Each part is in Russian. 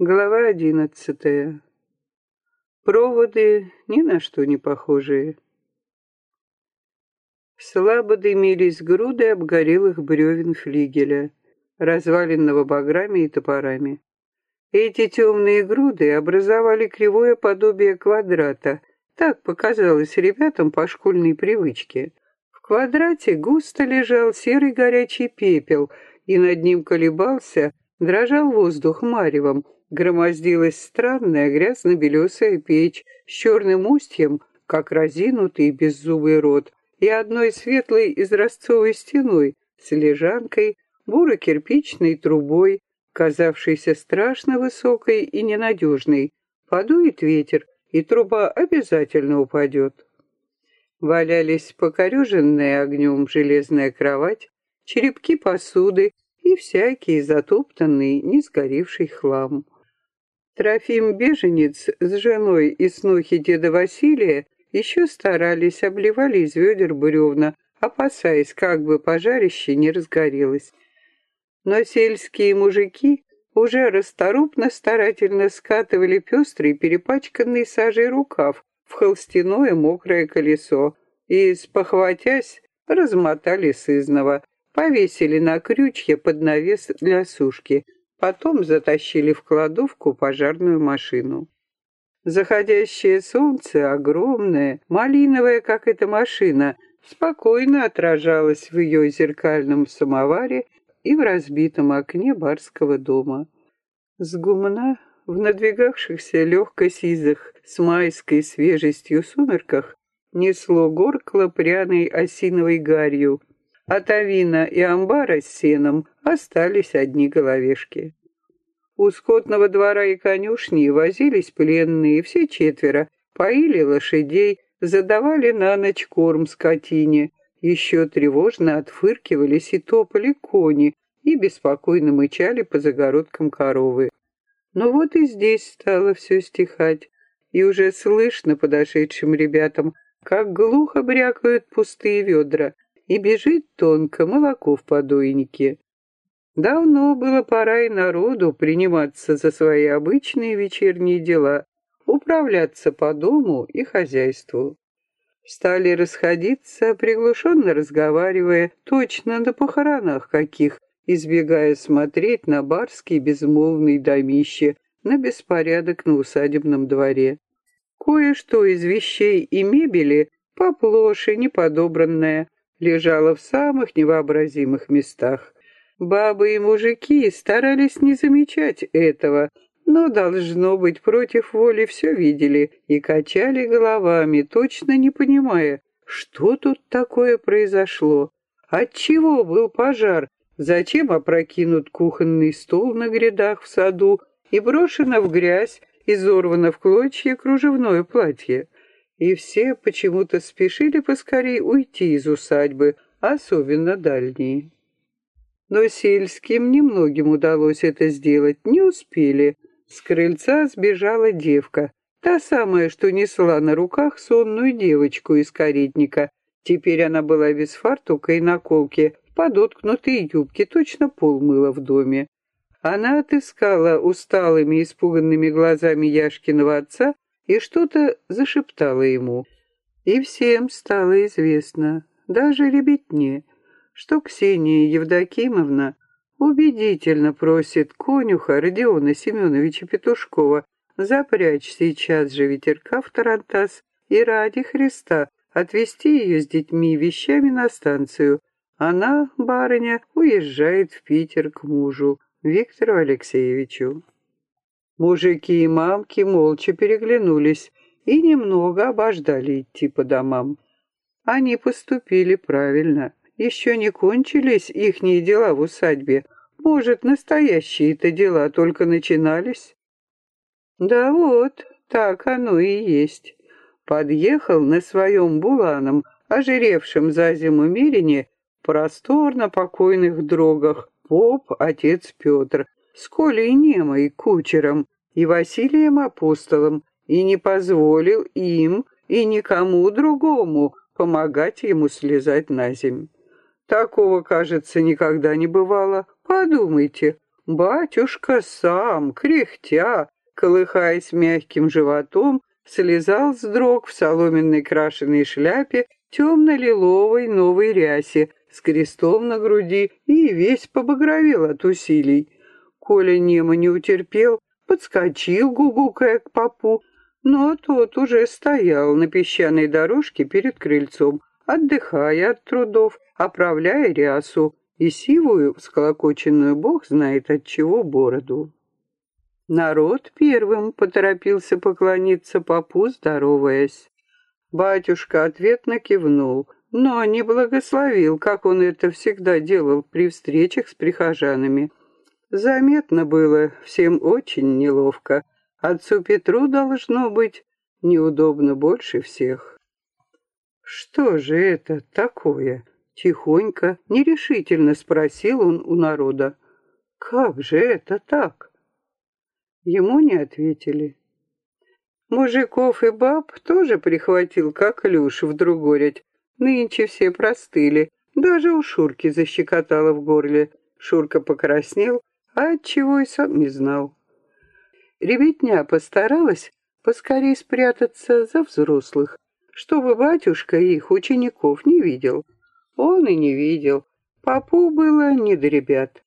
Глава одиннадцатая. Проводы ни на что не похожие. Слабо дымились груды обгорелых бревен флигеля, разваленного баграми и топорами. Эти темные груды образовали кривое подобие квадрата. Так показалось ребятам по школьной привычке. В квадрате густо лежал серый горячий пепел, и над ним колебался, дрожал воздух маревом, громоздилась странная грязно-белесая печь с черным устьем, как разинутый беззубый рот, и одной светлой изразцовой стеной с лежанкой, буро-кирпичной трубой, казавшейся страшно высокой и ненадежной. Подует ветер, и труба обязательно упадет. Валялись покореженная огнем железная кровать, черепки посуды и всякий затоптанный, не сгоревший хлам. Трофим Беженец с женой и снухи деда Василия еще старались, обливали из ведер бревна, опасаясь, как бы пожарище не разгорелось. Но сельские мужики уже расторопно старательно скатывали пестрый перепачканный сажей рукав в холстяное мокрое колесо и, спохватясь, размотали сызного, повесили на крючья под навес для сушки, Потом затащили в кладовку пожарную машину. Заходящее солнце, огромное, малиновое, как эта машина, спокойно отражалось в ее зеркальном самоваре и в разбитом окне барского дома. С гумна в надвигавшихся легко-сизых с майской свежестью сумерках несло горкло пряной осиновой гарью, от авина и амбара с сеном остались одни головешки. У скотного двора и конюшни возились пленные, все четверо, поили лошадей, задавали на ночь корм скотине, еще тревожно отфыркивались и топали кони и беспокойно мычали по загородкам коровы. Но вот и здесь стало все стихать, и уже слышно подошедшим ребятам, как глухо брякают пустые ведра, и бежит тонко молоко в подойнике. Давно было пора и народу приниматься за свои обычные вечерние дела, управляться по дому и хозяйству. Стали расходиться, приглушенно разговаривая, точно на похоронах каких, избегая смотреть на барский безмолвный домище, на беспорядок на усадебном дворе. Кое-что из вещей и мебели поплоше, неподобранное, лежала в самых невообразимых местах. Бабы и мужики старались не замечать этого, но, должно быть, против воли все видели и качали головами, точно не понимая, что тут такое произошло. Отчего был пожар? Зачем опрокинут кухонный стол на грядах в саду и брошено в грязь, изорвано в клочья кружевное платье? И все почему-то спешили поскорей уйти из усадьбы, особенно дальние. Но сельским немногим удалось это сделать, не успели. С крыльца сбежала девка, та самая, что несла на руках сонную девочку из каретника. Теперь она была без фартука и наколки, в подоткнутой юбке, точно пол мыла в доме. Она отыскала усталыми, испуганными глазами Яшкиного отца и что-то зашептала ему. И всем стало известно, даже ребятне, что Ксения Евдокимовна убедительно просит конюха Родиона Семеновича Петушкова запрячь сейчас же ветерка в тарантас и ради Христа отвезти ее с детьми и вещами на станцию. Она, барыня, уезжает в Питер к мужу, Виктору Алексеевичу. Мужики и мамки молча переглянулись и немного обождали идти по домам. Они поступили правильно. Еще не кончились ихние дела в усадьбе. Может, настоящие-то дела только начинались? Да вот, так оно и есть. Подъехал на своем буланом, ожиревшем за зиму Мирине, просторно покойных дрогах, поп отец Петр, с Колей Немой, кучером, и Василием Апостолом, и не позволил им и никому другому помогать ему слезать на земь. Такого, кажется, никогда не бывало. Подумайте, Батюшка сам, кряхтя, колыхаясь мягким животом, слезал с дрог в соломенной крашеной шляпе темно-лиловой новой рясе с крестом на груди и весь побагровел от усилий. Коля немо не утерпел, подскочил, гугукая к попу, но тот уже стоял на песчаной дорожке перед крыльцом, отдыхая от трудов, оправляя рясу и сивую, всколокоченную бог знает от чего бороду. Народ первым поторопился поклониться попу, здороваясь. Батюшка ответно кивнул, но не благословил, как он это всегда делал при встречах с прихожанами. Заметно было, всем очень неловко. Отцу Петру должно быть неудобно больше всех. «Что же это такое?» — тихонько, нерешительно спросил он у народа. «Как же это так?» Ему не ответили. Мужиков и баб тоже прихватил, как люш в другорять. Нынче все простыли, даже у Шурки защекотало в горле. Шурка покраснел, а отчего и сам не знал. Ребятня постаралась поскорей спрятаться за взрослых, чтобы батюшка их учеников не видел. Он и не видел. Папу было не до ребят.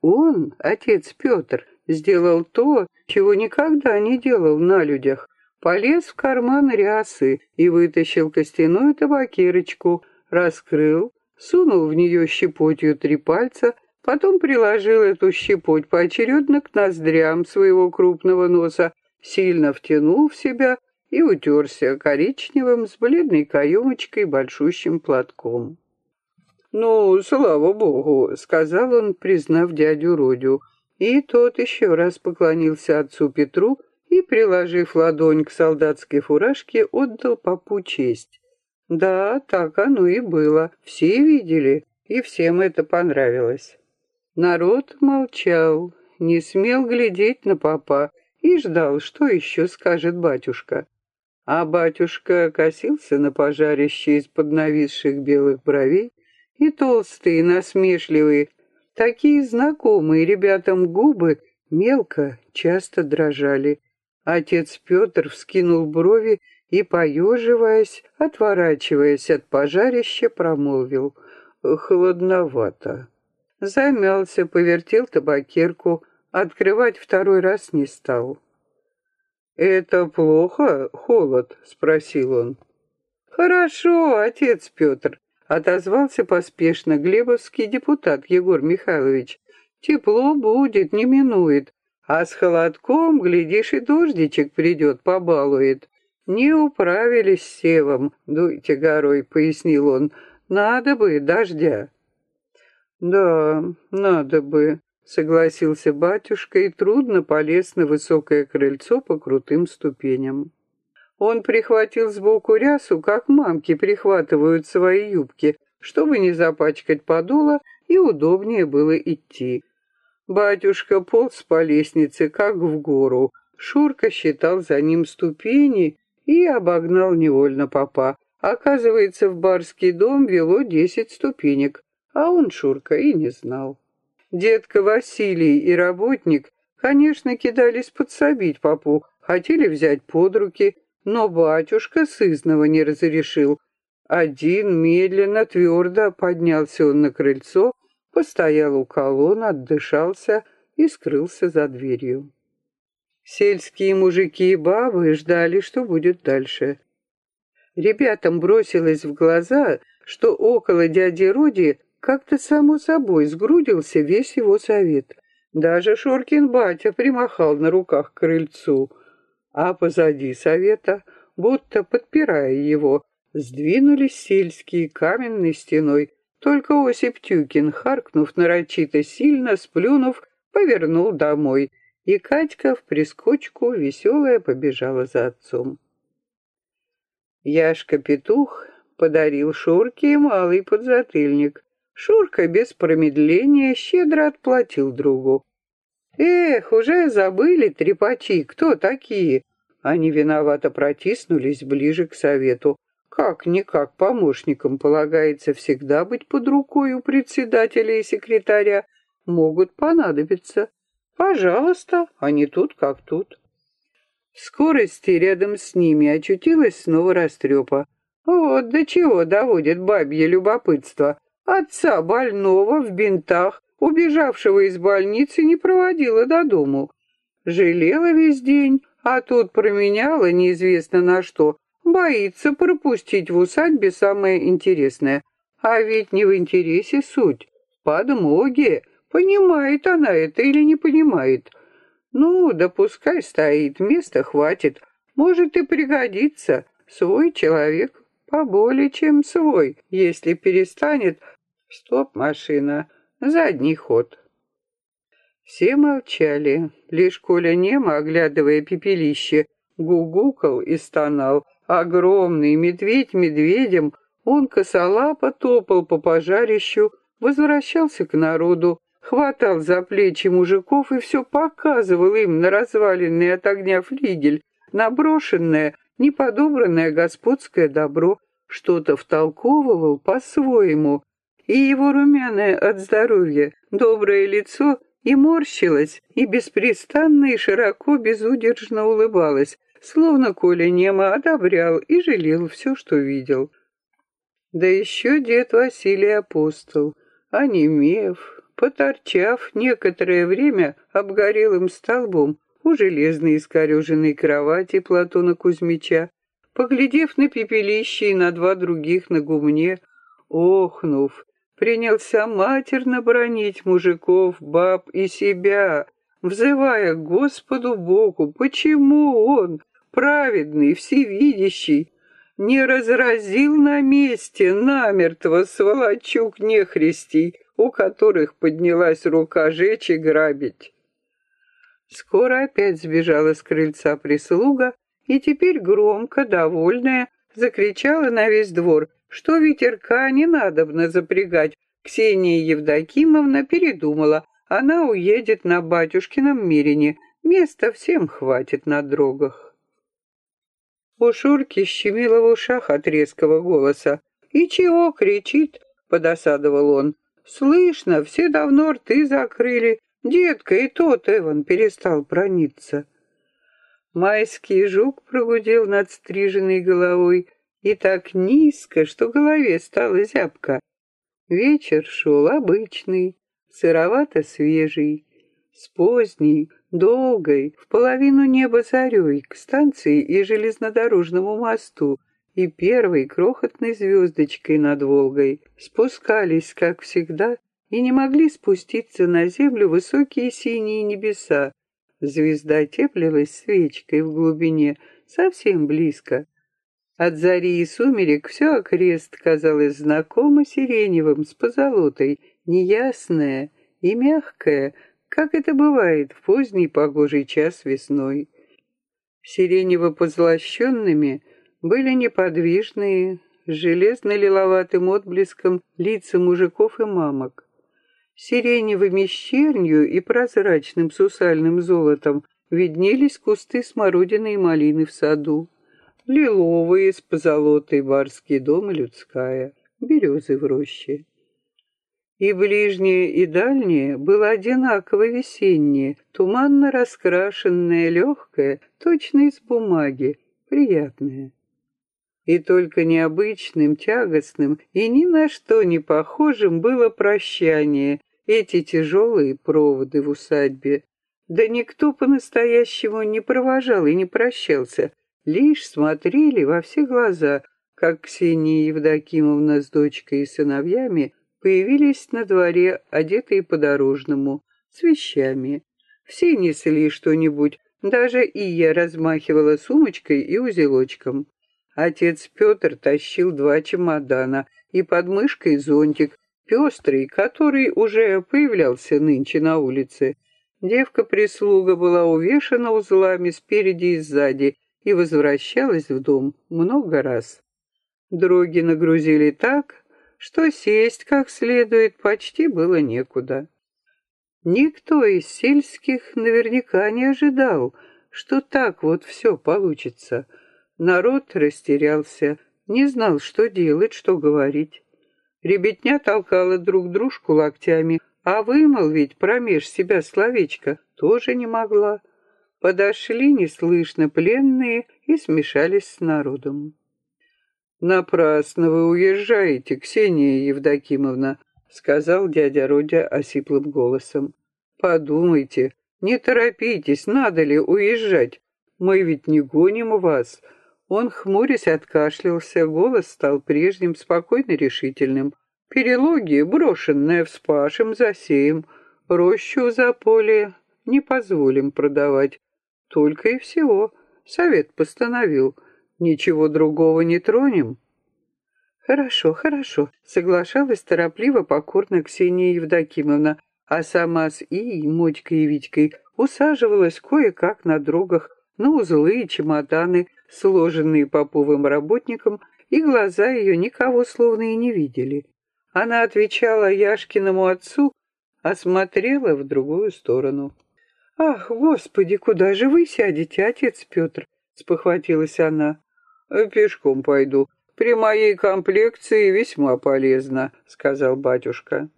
Он, отец Петр, сделал то, чего никогда не делал на людях. Полез в карман рясы и вытащил костяную табакерочку, раскрыл, сунул в нее щепотью три пальца, потом приложил эту щепоть поочередно к ноздрям своего крупного носа, сильно втянул в себя и утерся коричневым с бледной каемочкой большущим платком. «Ну, слава богу», — сказал он, признав дядю Родю, — и тот еще раз поклонился отцу Петру и, приложив ладонь к солдатской фуражке, отдал попу честь. Да, так оно и было. Все видели, и всем это понравилось. Народ молчал, не смел глядеть на папа и ждал, что еще скажет батюшка. А батюшка косился на пожарище из-под нависших белых бровей, и толстые, насмешливые, Такие знакомые ребятам губы мелко, часто дрожали. Отец Петр вскинул брови и, поеживаясь, отворачиваясь от пожарища, промолвил «Холодновато». Замялся, повертел табакерку, открывать второй раз не стал. «Это плохо, холод?» — спросил он. «Хорошо, отец Петр», Отозвался поспешно глебовский депутат Егор Михайлович. Тепло будет, не минует. А с холодком, глядишь, и дождичек придет, побалует. Не управились с севом, дуйте горой, пояснил он. Надо бы дождя. Да, надо бы, согласился батюшка и трудно полез на высокое крыльцо по крутым ступеням. Он прихватил сбоку рясу, как мамки прихватывают свои юбки, чтобы не запачкать подола и удобнее было идти. Батюшка полз по лестнице, как в гору. Шурка считал за ним ступени и обогнал невольно папа. Оказывается, в барский дом вело десять ступенек, а он, Шурка, и не знал. Детка Василий и работник, конечно, кидались подсобить папу, хотели взять под руки, но батюшка сызнова не разрешил. Один медленно, твердо поднялся он на крыльцо, постоял у колонн, отдышался и скрылся за дверью. Сельские мужики и бабы ждали, что будет дальше. Ребятам бросилось в глаза, что около дяди Роди как-то само собой сгрудился весь его совет. Даже Шоркин батя примахал на руках к крыльцу — а позади совета, будто подпирая его, сдвинулись сельские каменной стеной. Только Осип Тюкин, харкнув нарочито сильно, сплюнув, повернул домой, и Катька в прискочку веселая побежала за отцом. Яшка-петух подарил Шурке малый подзатыльник. Шурка без промедления щедро отплатил другу. Эх, уже забыли трепачи, кто такие? Они виновато протиснулись ближе к совету. Как-никак помощникам полагается всегда быть под рукой у председателя и секретаря, могут понадобиться. Пожалуйста, они тут как тут. В скорости рядом с ними очутилась снова растрепа. Вот до чего доводит бабье любопытство. Отца больного в бинтах, убежавшего из больницы, не проводила до дому. Жалела весь день, а тут променяла неизвестно на что. Боится пропустить в усадьбе самое интересное. А ведь не в интересе суть. Подмоги. Понимает она это или не понимает. Ну, да стоит, места хватит. Может и пригодится. Свой человек поболее, чем свой, если перестанет... Стоп, машина, задний ход. Все молчали, лишь Коля немо, оглядывая пепелище, гугукал и стонал. Огромный медведь медведем, он косолапо топал по пожарищу, возвращался к народу, хватал за плечи мужиков и все показывал им на разваленный от огня флигель, наброшенное, неподобранное господское добро, что-то втолковывал по-своему, и его румяное от здоровья доброе лицо и морщилось, и беспрестанно и широко безудержно улыбалось, словно Коля немо одобрял и жалел все, что видел. Да еще дед Василий Апостол, онемев, поторчав некоторое время обгорелым столбом у железной искореженной кровати Платона Кузьмича, поглядев на пепелище и на два других на гумне, охнув, принялся матерно бронить мужиков, баб и себя, взывая к Господу Богу, почему он, праведный, всевидящий, не разразил на месте намертво сволочук нехристей, у которых поднялась рука жечь и грабить. Скоро опять сбежала с крыльца прислуга, и теперь громко, довольная, закричала на весь двор, что ветерка не надобно запрягать. Ксения Евдокимовна передумала, она уедет на батюшкином Мирине, места всем хватит на дорогах. У Шурки щемило в ушах от резкого голоса. «И чего кричит?» — подосадовал он. «Слышно, все давно рты закрыли. Детка, и тот Эван перестал прониться». Майский жук прогудел над стриженной головой и так низко, что голове стало зябко. Вечер шел обычный, сыровато-свежий, с поздней, долгой, в половину неба зарей к станции и железнодорожному мосту и первой крохотной звездочкой над Волгой спускались, как всегда, и не могли спуститься на землю высокие синие небеса. Звезда теплилась свечкой в глубине, совсем близко. От зари и сумерек все окрест казалось знакомо сиреневым с позолотой, неясное и мягкое, как это бывает в поздний погожий час весной. Сиренево-позлощенными были неподвижные, с железно-лиловатым отблеском лица мужиков и мамок. Сиреневыми щернью и прозрачным сусальным золотом виднелись кусты смородины и малины в саду. Лиловые с позолотой барский дом людская, березы в роще. И ближнее, и дальнее было одинаково весеннее, туманно раскрашенное, легкое, точно из бумаги, приятное. И только необычным, тягостным и ни на что не похожим было прощание, эти тяжелые проводы в усадьбе. Да никто по-настоящему не провожал и не прощался, лишь смотрели во все глаза, как Ксения Евдокимовна с дочкой и сыновьями появились на дворе, одетые по-дорожному, с вещами. Все несли что-нибудь, даже и я размахивала сумочкой и узелочком. Отец Петр тащил два чемодана и под мышкой зонтик, пестрый, который уже появлялся нынче на улице. Девка-прислуга была увешана узлами спереди и сзади и возвращалась в дом много раз. Дроги нагрузили так, что сесть как следует почти было некуда. Никто из сельских наверняка не ожидал, что так вот все получится. Народ растерялся, не знал, что делать, что говорить. Ребятня толкала друг дружку локтями, а вымолвить промеж себя словечко тоже не могла. Подошли неслышно пленные и смешались с народом. «Напрасно вы уезжаете, Ксения Евдокимовна», — сказал дядя Родя осиплым голосом. «Подумайте, не торопитесь, надо ли уезжать? Мы ведь не гоним вас». Он, хмурясь, откашлялся, голос стал прежним, спокойно решительным. «Перелоги, брошенная вспашем, засеем, рощу за поле не позволим продавать. Только и всего. Совет постановил. Ничего другого не тронем». «Хорошо, хорошо», — соглашалась торопливо покорно Ксения Евдокимовна, а сама с Ией, Мотькой и Витькой усаживалась кое-как на дрогах на узлы и чемоданы, сложенные поповым работником, и глаза ее никого словно и не видели. Она отвечала Яшкиному отцу, а смотрела в другую сторону. «Ах, Господи, куда же вы сядете, отец Петр?» — спохватилась она. «Пешком пойду. При моей комплекции весьма полезно», — сказал батюшка.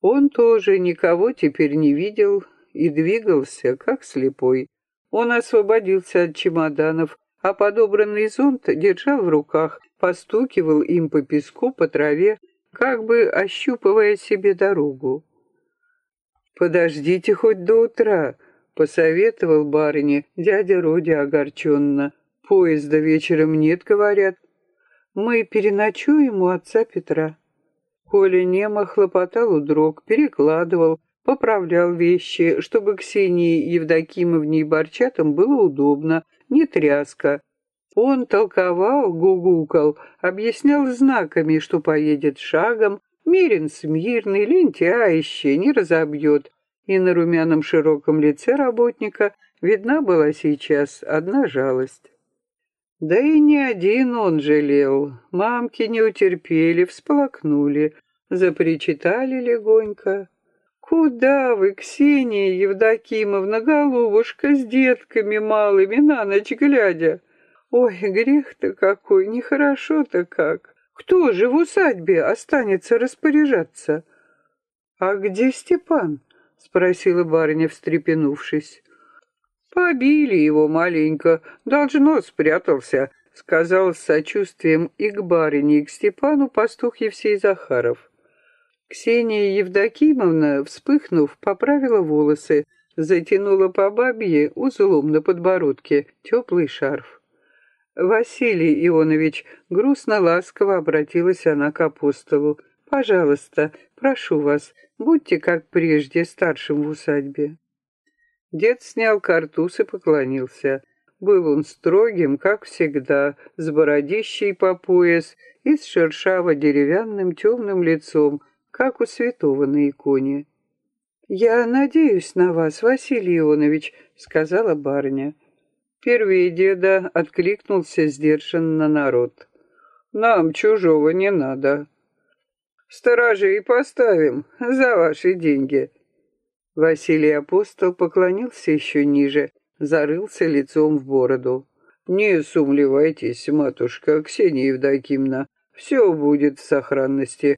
Он тоже никого теперь не видел и двигался, как слепой. Он освободился от чемоданов, а подобранный зонт держал в руках, постукивал им по песку, по траве, как бы ощупывая себе дорогу. «Подождите хоть до утра», — посоветовал барыне дядя Родя огорченно. «Поезда вечером нет, говорят. Мы переночуем у отца Петра». Коля немо хлопотал у дрог, перекладывал, поправлял вещи, чтобы Ксении Евдокимовне и Борчатам было удобно, не тряска. Он толковал, гугукал, объяснял знаками, что поедет шагом, мирен смирный, лентяище, не разобьет. И на румяном широком лице работника видна была сейчас одна жалость. Да и не один он жалел. Мамки не утерпели, всполокнули, запричитали легонько. «Куда вы, Ксения Евдокимовна, голубушка, с детками малыми, на ночь глядя? Ой, грех-то какой, нехорошо-то как. Кто же в усадьбе останется распоряжаться?» «А где Степан?» — спросила барыня, встрепенувшись. Побили его маленько, должно спрятался, сказал с сочувствием и к барыне, и к Степану пастух Евсей Захаров. Ксения Евдокимовна, вспыхнув, поправила волосы, затянула по бабье узлом на подбородке теплый шарф. «Василий Ионович, грустно-ласково обратилась она к апостолу. Пожалуйста, прошу вас, будьте, как прежде, старшим в усадьбе». Дед снял картуз и поклонился. Был он строгим, как всегда, с бородищей по пояс и с шершаво-деревянным темным лицом, как у святого на иконе. «Я надеюсь на вас, Василий Ионович», — сказала барыня. Первый деда откликнулся сдержанно народ. «Нам чужого не надо. Сторожей поставим за ваши деньги», Василий Апостол поклонился еще ниже, зарылся лицом в бороду. «Не сумлевайтесь, матушка Ксения Евдокимна, все будет в сохранности.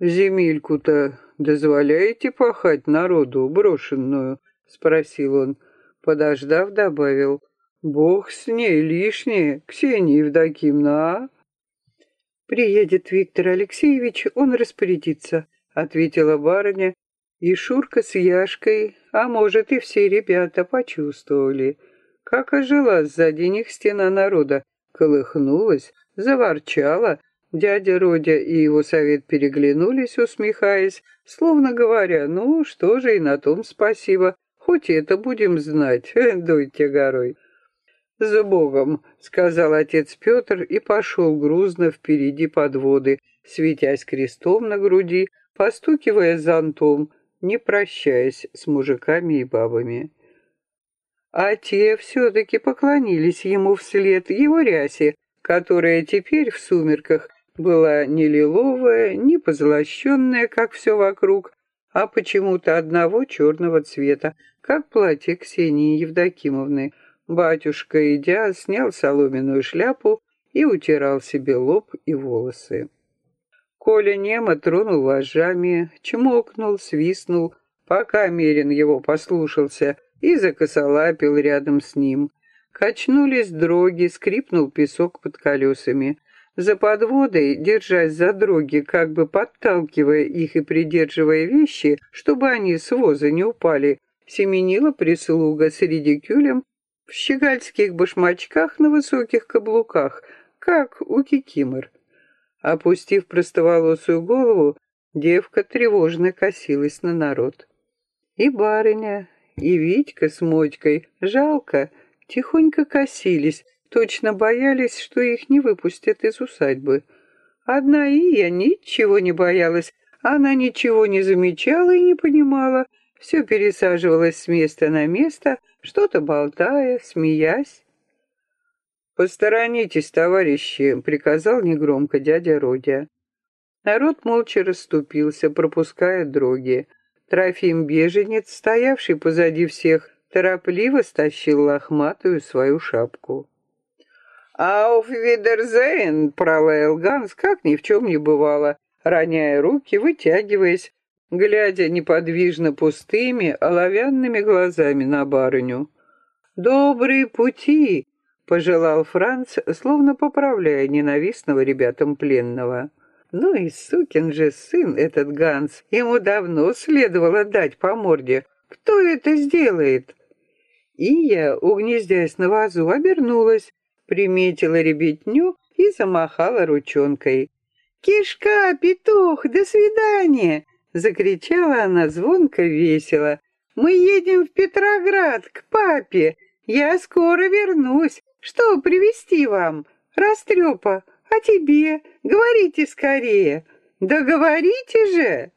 Земельку-то дозволяете пахать народу брошенную?» — спросил он. Подождав, добавил. «Бог с ней лишнее, Ксения Евдокимна, а?» «Приедет Виктор Алексеевич, он распорядится», — ответила барыня и Шурка с Яшкой, а может и все ребята почувствовали, как ожила сзади них стена народа, колыхнулась, заворчала, Дядя Родя и его совет переглянулись, усмехаясь, словно говоря, ну, что же и на том спасибо, хоть это будем знать, дуйте горой. «За Богом!» — сказал отец Петр и пошел грузно впереди подводы, светясь крестом на груди, постукивая зонтом, не прощаясь с мужиками и бабами. А те все-таки поклонились ему вслед его рясе, которая теперь в сумерках была не лиловая, не позолощенная, как все вокруг, а почему-то одного черного цвета, как платье Ксении Евдокимовны. Батюшка, идя, снял соломенную шляпу и утирал себе лоб и волосы. Коля немо тронул вожжами, чмокнул, свистнул, пока Мерин его послушался и закосолапил рядом с ним. Качнулись дроги, скрипнул песок под колесами. За подводой, держась за дроги, как бы подталкивая их и придерживая вещи, чтобы они с воза не упали, семенила прислуга с редикюлем в щегольских башмачках на высоких каблуках, как у кикимор. Опустив простоволосую голову, девка тревожно косилась на народ. И барыня, и Витька с Мотькой, жалко, тихонько косились, точно боялись, что их не выпустят из усадьбы. Одна Ия ничего не боялась, она ничего не замечала и не понимала, все пересаживалась с места на место, что-то болтая, смеясь. «Посторонитесь, товарищи», — приказал негромко дядя Родя. Народ молча расступился, пропуская дроги. Трофим Беженец, стоявший позади всех, торопливо стащил лохматую свою шапку. «Ауф видерзейн!» — пролаял Ганс, как ни в чем не бывало, роняя руки, вытягиваясь, глядя неподвижно пустыми, оловянными глазами на барыню. «Добрые пути!» пожелал Франц, словно поправляя ненавистного ребятам пленного. Ну и сукин же сын этот Ганс, ему давно следовало дать по морде. Кто это сделает? И я, угнездясь на вазу, обернулась, приметила ребятню и замахала ручонкой. «Кишка, петух, до свидания!» — закричала она звонко весело. «Мы едем в Петроград, к папе. Я скоро вернусь. Что привезти вам? Растрепа. А тебе? Говорите скорее. Да говорите же!»